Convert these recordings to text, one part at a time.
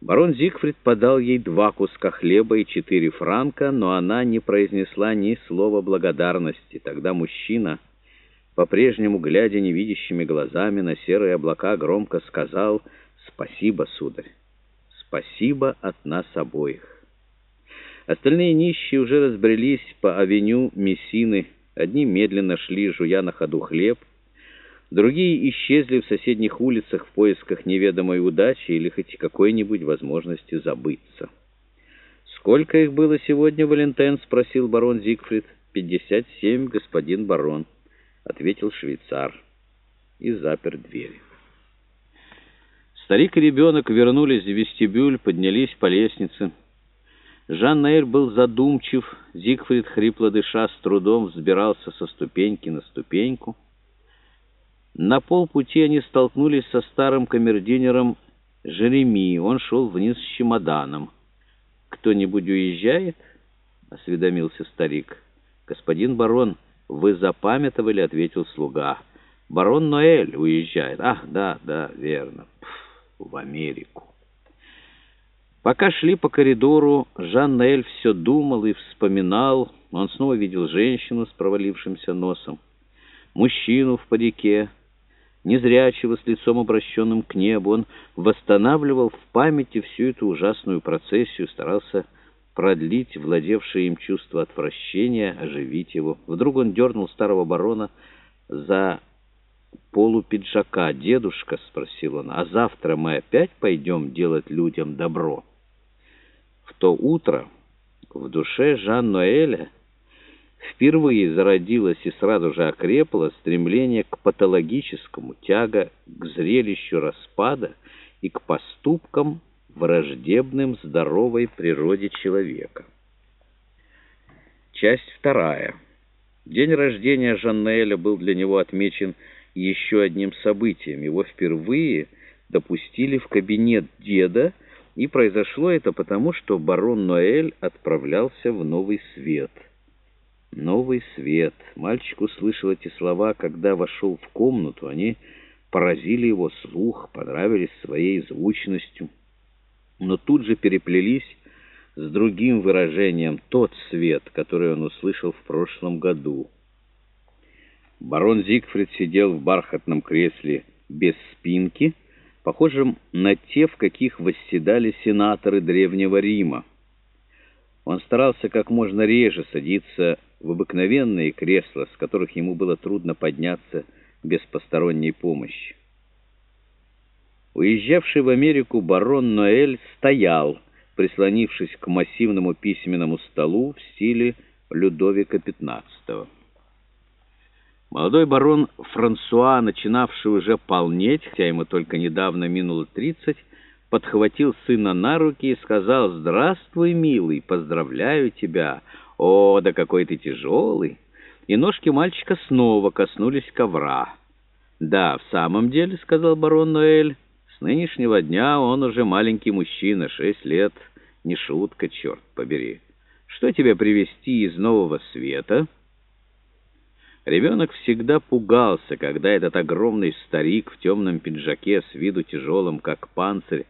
Барон Зигфрид подал ей два куска хлеба и четыре франка, но она не произнесла ни слова благодарности. Тогда мужчина, по-прежнему глядя невидящими глазами на серые облака, громко сказал «Спасибо, сударь, спасибо от нас обоих». Остальные нищие уже разбрелись по авеню Мессины. Одни медленно шли, жуя на ходу хлеб, Другие исчезли в соседних улицах в поисках неведомой удачи или хоть какой-нибудь возможности забыться. «Сколько их было сегодня, Валентен?» — спросил барон Зигфрид. «Пятьдесят семь, господин барон», — ответил швейцар и запер дверь. Старик и ребенок вернулись в вестибюль, поднялись по лестнице. Жан-Наэль был задумчив, Зигфрид, хрипло дыша, с трудом взбирался со ступеньки на ступеньку. На полпути они столкнулись со старым камердинером Жереми. Он шел вниз с чемоданом. «Кто-нибудь уезжает?» — осведомился старик. «Господин барон, вы запамятовали?» — ответил слуга. «Барон Ноэль уезжает». «Ах, да, да, верно. Пф, в Америку». Пока шли по коридору, Жан-Ноэль все думал и вспоминал. Он снова видел женщину с провалившимся носом, мужчину в парике, незрячего, с лицом обращенным к небу. Он восстанавливал в памяти всю эту ужасную процессию, старался продлить владевшее им чувство отвращения, оживить его. Вдруг он дернул старого барона за полу пиджака. «Дедушка», — спросил он, — «а завтра мы опять пойдем делать людям добро?» В то утро в душе Жан-Ноэля Впервые зародилось и сразу же окрепло стремление к патологическому, тяга к зрелищу распада и к поступкам, враждебным здоровой природе человека. Часть вторая. День рождения Жаннеля был для него отмечен еще одним событием. Его впервые допустили в кабинет деда, и произошло это потому, что барон Ноэль отправлялся в Новый Свет – Новый свет. Мальчик услышал эти слова, когда вошел в комнату. Они поразили его слух, понравились своей звучностью, но тут же переплелись с другим выражением «тот свет», который он услышал в прошлом году. Барон Зигфрид сидел в бархатном кресле без спинки, похожем на те, в каких восседали сенаторы Древнего Рима. Он старался как можно реже садиться в обыкновенные кресла, с которых ему было трудно подняться без посторонней помощи. Уезжавший в Америку барон Ноэль стоял, прислонившись к массивному письменному столу в стиле Людовика XV. Молодой барон Франсуа, начинавший уже полнеть, хотя ему только недавно минуло тридцать, подхватил сына на руки и сказал «Здравствуй, милый, поздравляю тебя! О, да какой ты тяжелый!» И ножки мальчика снова коснулись ковра. «Да, в самом деле», — сказал барон Ноэль, — «с нынешнего дня он уже маленький мужчина, шесть лет, не шутка, черт побери. Что тебе привезти из нового света?» Ребенок всегда пугался, когда этот огромный старик в темном пиджаке с виду тяжелым, как панцирь,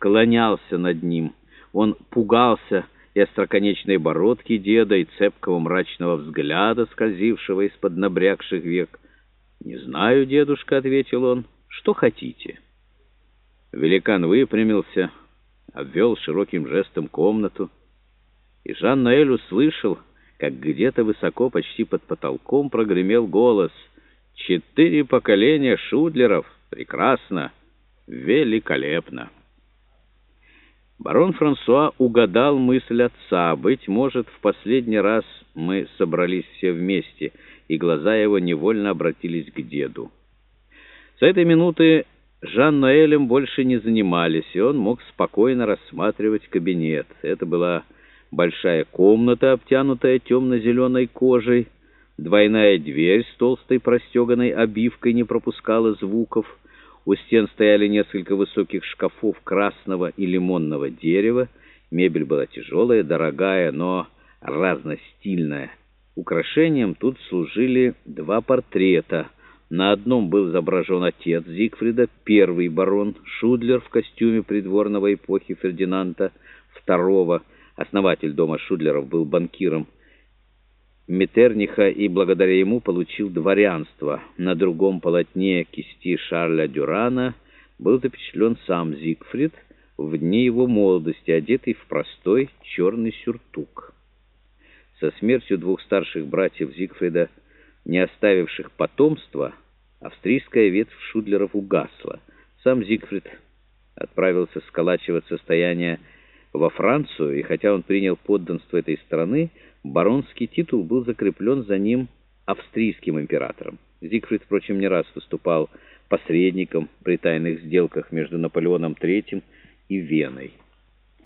склонялся над ним. Он пугался и остроконечной бородки деда, и цепкого мрачного взгляда, скользившего из-под набрякших век. «Не знаю, дедушка», — ответил он, — «что хотите?» Великан выпрямился, обвел широким жестом комнату, и Жан-Ноэль услышал, как где-то высоко, почти под потолком, прогремел голос «Четыре поколения шудлеров! Прекрасно! Великолепно!» Барон Франсуа угадал мысль отца. Быть может, в последний раз мы собрались все вместе, и глаза его невольно обратились к деду. С этой минуты Жан-Ноэлем больше не занимались, и он мог спокойно рассматривать кабинет. Это была большая комната, обтянутая темно-зеленой кожей. Двойная дверь с толстой простеганной обивкой не пропускала звуков. У стен стояли несколько высоких шкафов красного и лимонного дерева. Мебель была тяжелая, дорогая, но разностильная. Украшением тут служили два портрета. На одном был изображен отец Зигфрида, первый барон Шудлер в костюме придворного эпохи Фердинанда II. Основатель дома Шудлеров был банкиром Метерниха и благодаря ему получил дворянство. На другом полотне кисти Шарля Дюрана был запечатлен сам Зигфрид в дни его молодости, одетый в простой черный сюртук. Со смертью двух старших братьев Зигфрида, не оставивших потомства, австрийская ветвь Шудлеров угасла. Сам Зигфрид отправился сколачивать состояние во Францию, и хотя он принял подданство этой страны, баронский титул был закреплен за ним австрийским императором. Зигфрид, впрочем, не раз выступал посредником при тайных сделках между Наполеоном III и Веной.